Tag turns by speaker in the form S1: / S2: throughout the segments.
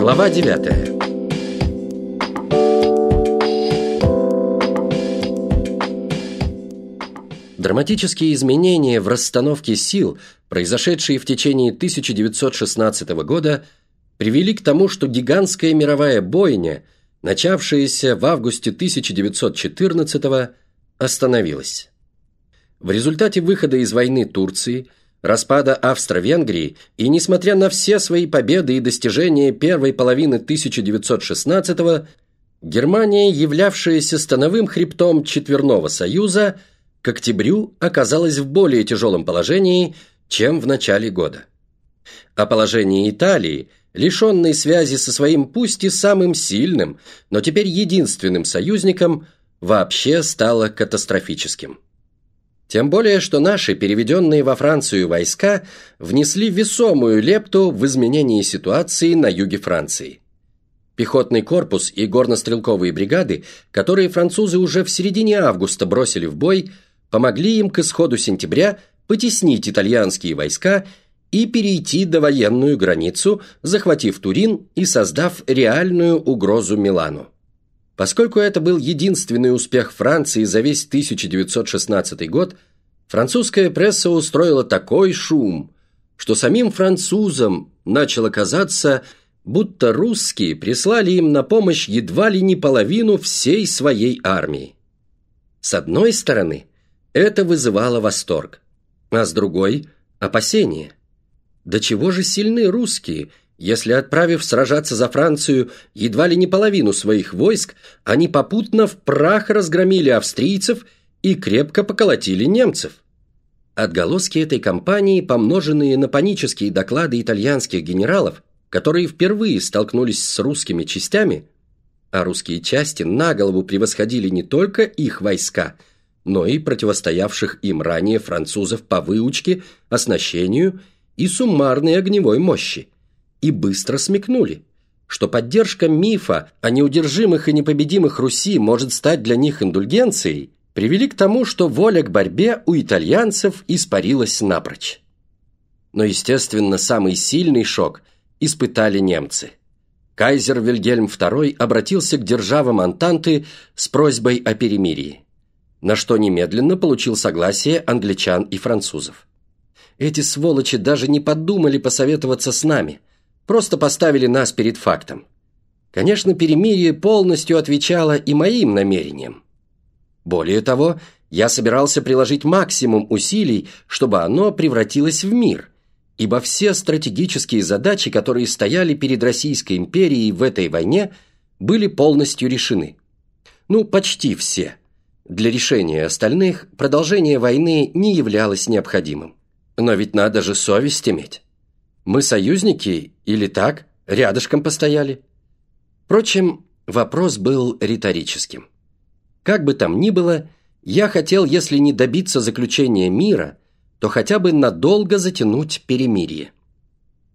S1: Глава 9 Драматические изменения в расстановке сил, произошедшие в течение 1916 года, привели к тому, что гигантская мировая бойня, начавшаяся в августе 1914 остановилась. В результате выхода из войны Турции – распада Австро-Венгрии и, несмотря на все свои победы и достижения первой половины 1916-го, Германия, являвшаяся становым хребтом Четверного Союза, к октябрю оказалась в более тяжелом положении, чем в начале года. А положение Италии, лишенной связи со своим пусть и самым сильным, но теперь единственным союзником, вообще стало катастрофическим. Тем более, что наши, переведенные во Францию войска, внесли весомую лепту в изменение ситуации на юге Франции. Пехотный корпус и горнострелковые бригады, которые французы уже в середине августа бросили в бой, помогли им к исходу сентября потеснить итальянские войска и перейти до военную границу, захватив Турин и создав реальную угрозу Милану. Поскольку это был единственный успех Франции за весь 1916 год, французская пресса устроила такой шум, что самим французам начало казаться, будто русские прислали им на помощь едва ли не половину всей своей армии. С одной стороны, это вызывало восторг, а с другой – опасение. До чего же сильны русские – если, отправив сражаться за Францию едва ли не половину своих войск, они попутно в прах разгромили австрийцев и крепко поколотили немцев. Отголоски этой кампании, помноженные на панические доклады итальянских генералов, которые впервые столкнулись с русскими частями, а русские части на голову превосходили не только их войска, но и противостоявших им ранее французов по выучке, оснащению и суммарной огневой мощи – и быстро смекнули, что поддержка мифа о неудержимых и непобедимых Руси может стать для них индульгенцией, привели к тому, что воля к борьбе у итальянцев испарилась напрочь. Но, естественно, самый сильный шок испытали немцы. Кайзер Вильгельм II обратился к державам Антанты с просьбой о перемирии, на что немедленно получил согласие англичан и французов. Эти сволочи даже не подумали посоветоваться с нами – просто поставили нас перед фактом. Конечно, перемирие полностью отвечало и моим намерениям. Более того, я собирался приложить максимум усилий, чтобы оно превратилось в мир, ибо все стратегические задачи, которые стояли перед Российской империей в этой войне, были полностью решены. Ну, почти все. Для решения остальных продолжение войны не являлось необходимым. Но ведь надо же совесть иметь. Мы союзники или так, рядышком постояли? Впрочем, вопрос был риторическим. Как бы там ни было, я хотел, если не добиться заключения мира, то хотя бы надолго затянуть перемирие.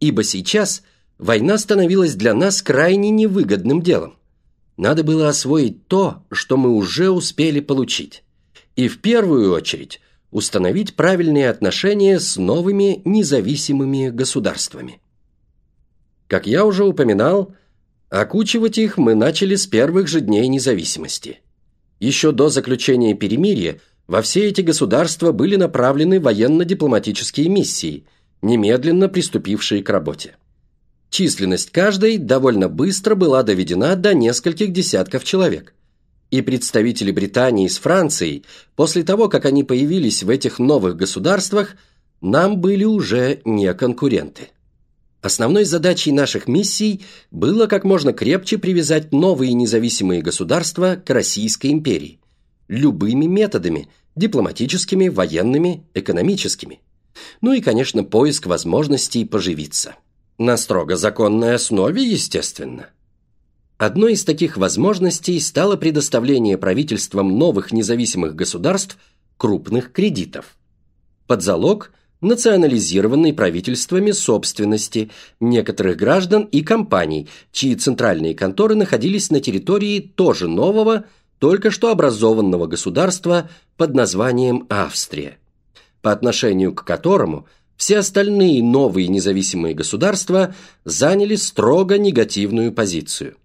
S1: Ибо сейчас война становилась для нас крайне невыгодным делом. Надо было освоить то, что мы уже успели получить. И в первую очередь установить правильные отношения с новыми независимыми государствами. Как я уже упоминал, окучивать их мы начали с первых же дней независимости. Еще до заключения перемирия во все эти государства были направлены военно-дипломатические миссии, немедленно приступившие к работе. Численность каждой довольно быстро была доведена до нескольких десятков человек – и представители Британии с Францией, после того, как они появились в этих новых государствах, нам были уже не конкуренты. Основной задачей наших миссий было как можно крепче привязать новые независимые государства к Российской империи. Любыми методами – дипломатическими, военными, экономическими. Ну и, конечно, поиск возможностей поживиться. На строго законной основе, естественно. Одной из таких возможностей стало предоставление правительствам новых независимых государств крупных кредитов. Под залог национализированной правительствами собственности некоторых граждан и компаний, чьи центральные конторы находились на территории тоже нового, только что образованного государства под названием Австрия, по отношению к которому все остальные новые независимые государства заняли строго негативную позицию.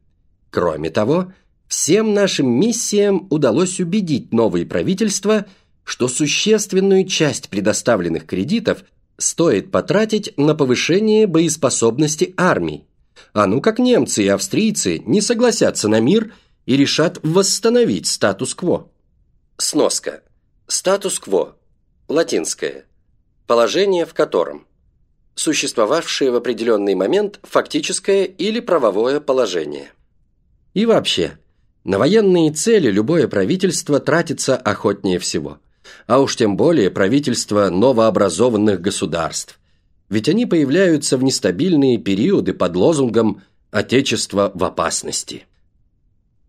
S1: Кроме того, всем нашим миссиям удалось убедить новые правительства, что существенную часть предоставленных кредитов стоит потратить на повышение боеспособности армий. А ну как немцы и австрийцы не согласятся на мир и решат восстановить статус-кво. Сноска. Статус-кво. Латинское. Положение, в котором. Существовавшее в определенный момент фактическое или правовое положение. И вообще, на военные цели любое правительство тратится охотнее всего. А уж тем более правительство новообразованных государств. Ведь они появляются в нестабильные периоды под лозунгом «Отечество в опасности».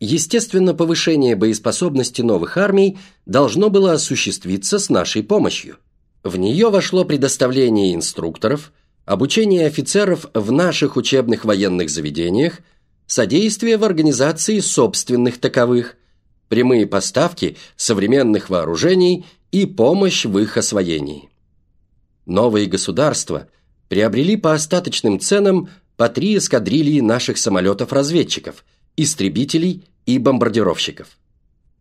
S1: Естественно, повышение боеспособности новых армий должно было осуществиться с нашей помощью. В нее вошло предоставление инструкторов, обучение офицеров в наших учебных военных заведениях, содействие в организации собственных таковых, прямые поставки современных вооружений и помощь в их освоении. Новые государства приобрели по остаточным ценам по три эскадрильи наших самолетов-разведчиков, истребителей и бомбардировщиков.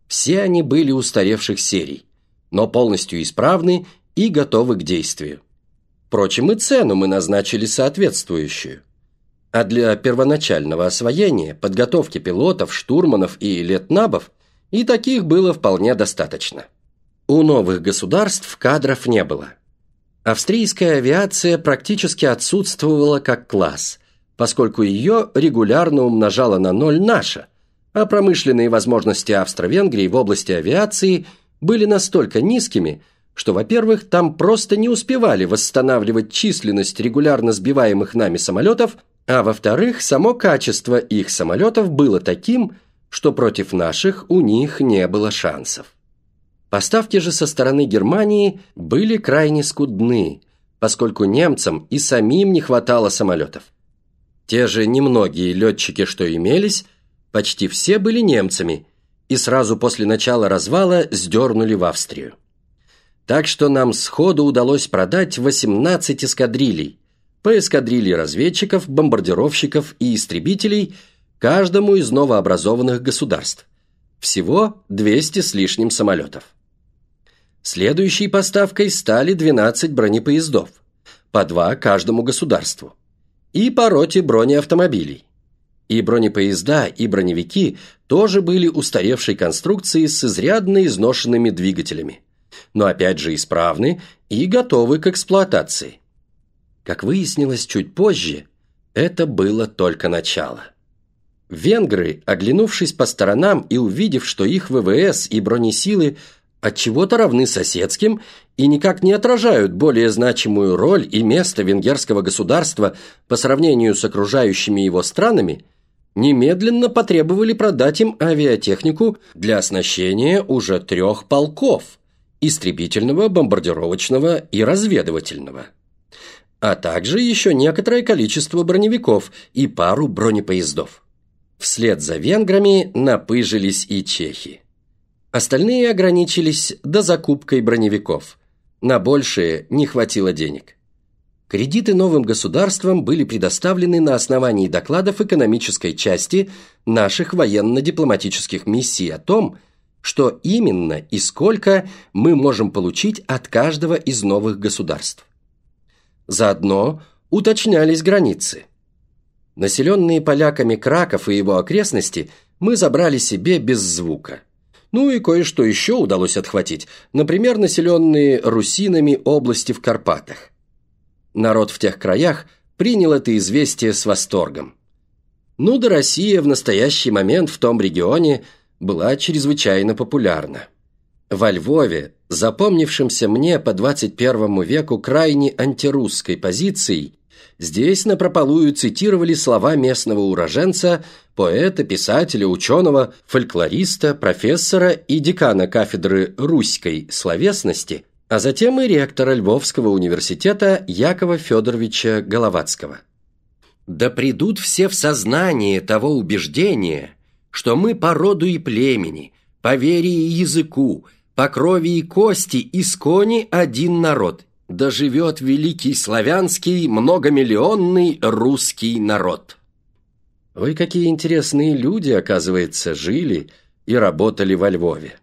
S1: Все они были устаревших серий, но полностью исправны и готовы к действию. Впрочем, и цену мы назначили соответствующую. А для первоначального освоения, подготовки пилотов, штурманов и летнабов и таких было вполне достаточно. У новых государств кадров не было. Австрийская авиация практически отсутствовала как класс, поскольку ее регулярно умножала на ноль наша – а промышленные возможности Австро-Венгрии в области авиации были настолько низкими, что, во-первых, там просто не успевали восстанавливать численность регулярно сбиваемых нами самолетов, а во-вторых, само качество их самолетов было таким, что против наших у них не было шансов. Поставки же со стороны Германии были крайне скудны, поскольку немцам и самим не хватало самолетов. Те же немногие летчики, что имелись – Почти все были немцами и сразу после начала развала сдернули в Австрию. Так что нам сходу удалось продать 18 эскадрилей, по эскадрилье разведчиков, бомбардировщиков и истребителей каждому из новообразованных государств. Всего 200 с лишним самолетов. Следующей поставкой стали 12 бронепоездов, по два каждому государству, и по роте бронеавтомобилей. И бронепоезда, и броневики тоже были устаревшей конструкции с изрядно изношенными двигателями, но опять же исправны и готовы к эксплуатации. Как выяснилось чуть позже, это было только начало. Венгры, оглянувшись по сторонам и увидев, что их ВВС и бронесилы от чего-то равны соседским и никак не отражают более значимую роль и место венгерского государства по сравнению с окружающими его странами – немедленно потребовали продать им авиатехнику для оснащения уже трех полков – истребительного, бомбардировочного и разведывательного. А также еще некоторое количество броневиков и пару бронепоездов. Вслед за венграми напыжились и чехи. Остальные ограничились до закупкой броневиков. На большее не хватило денег. Кредиты новым государствам были предоставлены на основании докладов экономической части наших военно-дипломатических миссий о том, что именно и сколько мы можем получить от каждого из новых государств. Заодно уточнялись границы. Населенные поляками Краков и его окрестности мы забрали себе без звука. Ну и кое-что еще удалось отхватить, например, населенные русинами области в Карпатах. Народ в тех краях принял это известие с восторгом. Ну да Россия в настоящий момент в том регионе была чрезвычайно популярна. Во Львове, запомнившимся мне по 21 веку крайне антирусской позицией, здесь напропалую цитировали слова местного уроженца, поэта, писателя, ученого, фольклориста, профессора и декана кафедры русской словесности а затем и ректора Львовского университета Якова Федоровича Головацкого. Да придут все в сознание того убеждения, что мы по роду и племени, по вере и языку, по крови и кости искони один народ, да живет великий славянский многомиллионный русский народ. Ой, какие интересные люди, оказывается, жили и работали во Львове.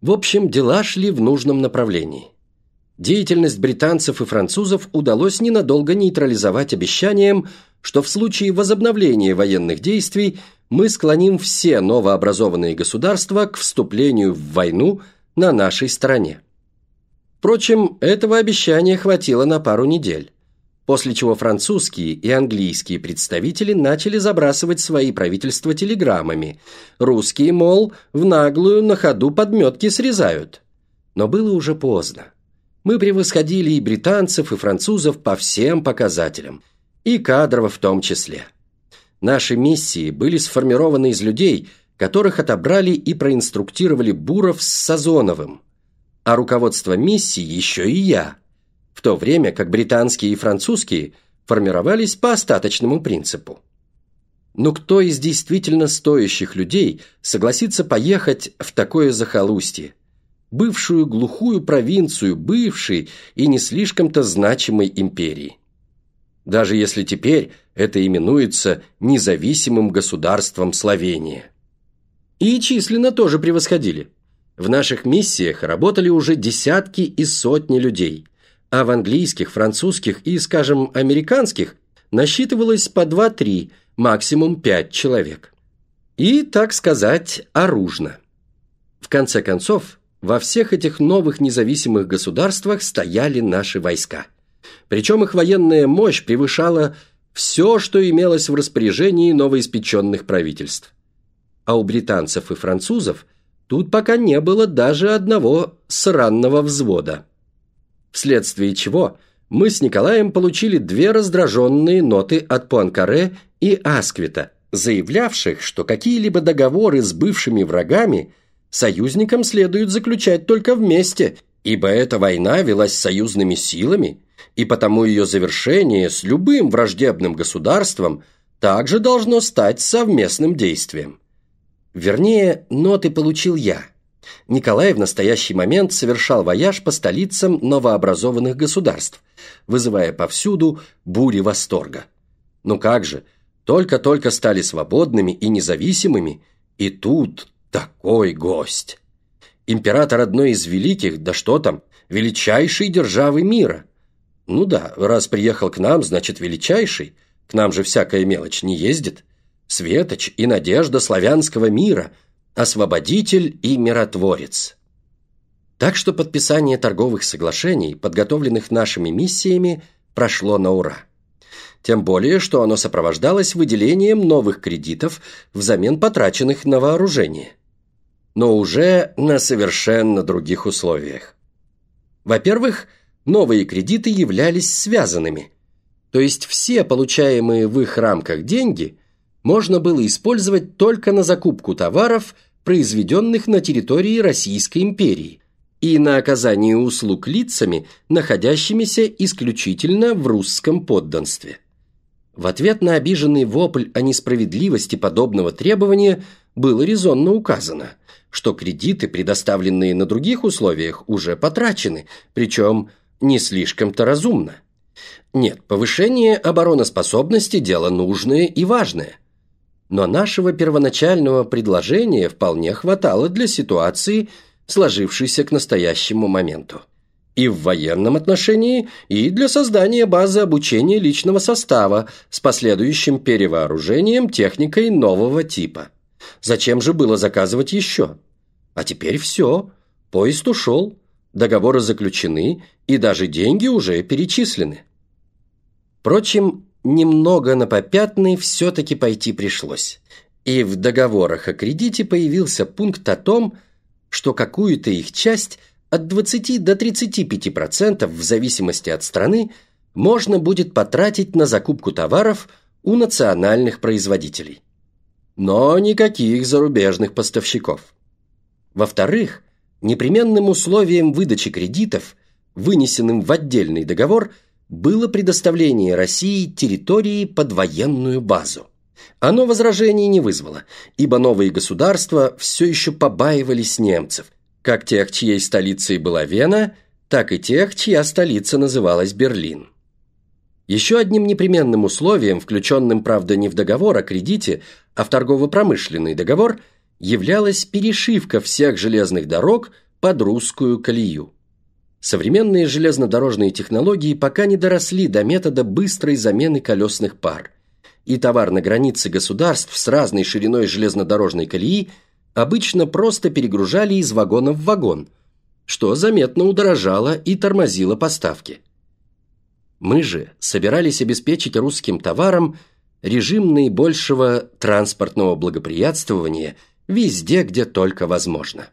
S1: В общем, дела шли в нужном направлении. Деятельность британцев и французов удалось ненадолго нейтрализовать обещанием, что в случае возобновления военных действий мы склоним все новообразованные государства к вступлению в войну на нашей стороне. Впрочем, этого обещания хватило на пару недель, после чего французские и английские представители начали забрасывать свои правительства телеграммами. Русские, мол, в наглую на ходу подметки срезают. Но было уже поздно. Мы превосходили и британцев, и французов по всем показателям, и кадрово в том числе. Наши миссии были сформированы из людей, которых отобрали и проинструктировали Буров с Сазоновым, а руководство миссии еще и я, в то время как британские и французские формировались по остаточному принципу. Но кто из действительно стоящих людей согласится поехать в такое захолустье, бывшую глухую провинцию бывшей и не слишком-то значимой империи? Даже если теперь это именуется независимым государством Словения. И численно тоже превосходили. В наших миссиях работали уже десятки и сотни людей, а в английских, французских и, скажем, американских насчитывалось по 2-3, максимум 5 человек. И, так сказать, оружно. В конце концов, во всех этих новых независимых государствах стояли наши войска. Причем их военная мощь превышала все, что имелось в распоряжении новоиспеченных правительств. А у британцев и французов тут пока не было даже одного сранного взвода. Вследствие чего мы с Николаем получили две раздраженные ноты от Пуанкаре и Асквита, заявлявших, что какие-либо договоры с бывшими врагами союзникам следует заключать только вместе, ибо эта война велась союзными силами – и потому ее завершение с любым враждебным государством также должно стать совместным действием. Вернее, ноты получил я. Николай в настоящий момент совершал вояж по столицам новообразованных государств, вызывая повсюду бури восторга. Ну как же, только-только стали свободными и независимыми, и тут такой гость. Император одной из великих, да что там, величайшей державы мира – ну да, раз приехал к нам, значит величайший. К нам же всякая мелочь не ездит. Светоч и надежда славянского мира, освободитель и миротворец. Так что подписание торговых соглашений, подготовленных нашими миссиями, прошло на ура. Тем более, что оно сопровождалось выделением новых кредитов взамен потраченных на вооружение. Но уже на совершенно других условиях. Во-первых, новые кредиты являлись связанными, то есть все получаемые в их рамках деньги можно было использовать только на закупку товаров, произведенных на территории Российской империи, и на оказание услуг лицами, находящимися исключительно в русском подданстве. В ответ на обиженный вопль о несправедливости подобного требования было резонно указано, что кредиты, предоставленные на других условиях, уже потрачены, причем – не слишком-то разумно. Нет, повышение обороноспособности – дело нужное и важное. Но нашего первоначального предложения вполне хватало для ситуации, сложившейся к настоящему моменту. И в военном отношении, и для создания базы обучения личного состава с последующим перевооружением техникой нового типа. Зачем же было заказывать еще? А теперь все, поезд ушел договоры заключены и даже деньги уже перечислены. Впрочем, немного на попятный все-таки пойти пришлось. И в договорах о кредите появился пункт о том, что какую-то их часть от 20 до 35% в зависимости от страны можно будет потратить на закупку товаров у национальных производителей. Но никаких зарубежных поставщиков. Во-вторых, Непременным условием выдачи кредитов, вынесенным в отдельный договор, было предоставление России территории под военную базу. Оно возражений не вызвало, ибо новые государства все еще побаивались немцев, как тех, чьей столицей была Вена, так и тех, чья столица называлась Берлин. Еще одним непременным условием, включенным, правда, не в договор о кредите, а в торгово-промышленный договор, являлась перешивка всех железных дорог под русскую колею. Современные железнодорожные технологии пока не доросли до метода быстрой замены колесных пар, и товар на границе государств с разной шириной железнодорожной колеи обычно просто перегружали из вагона в вагон – что заметно удорожало и тормозило поставки. Мы же собирались обеспечить русским товарам режим наибольшего транспортного благоприятствования везде, где только возможно.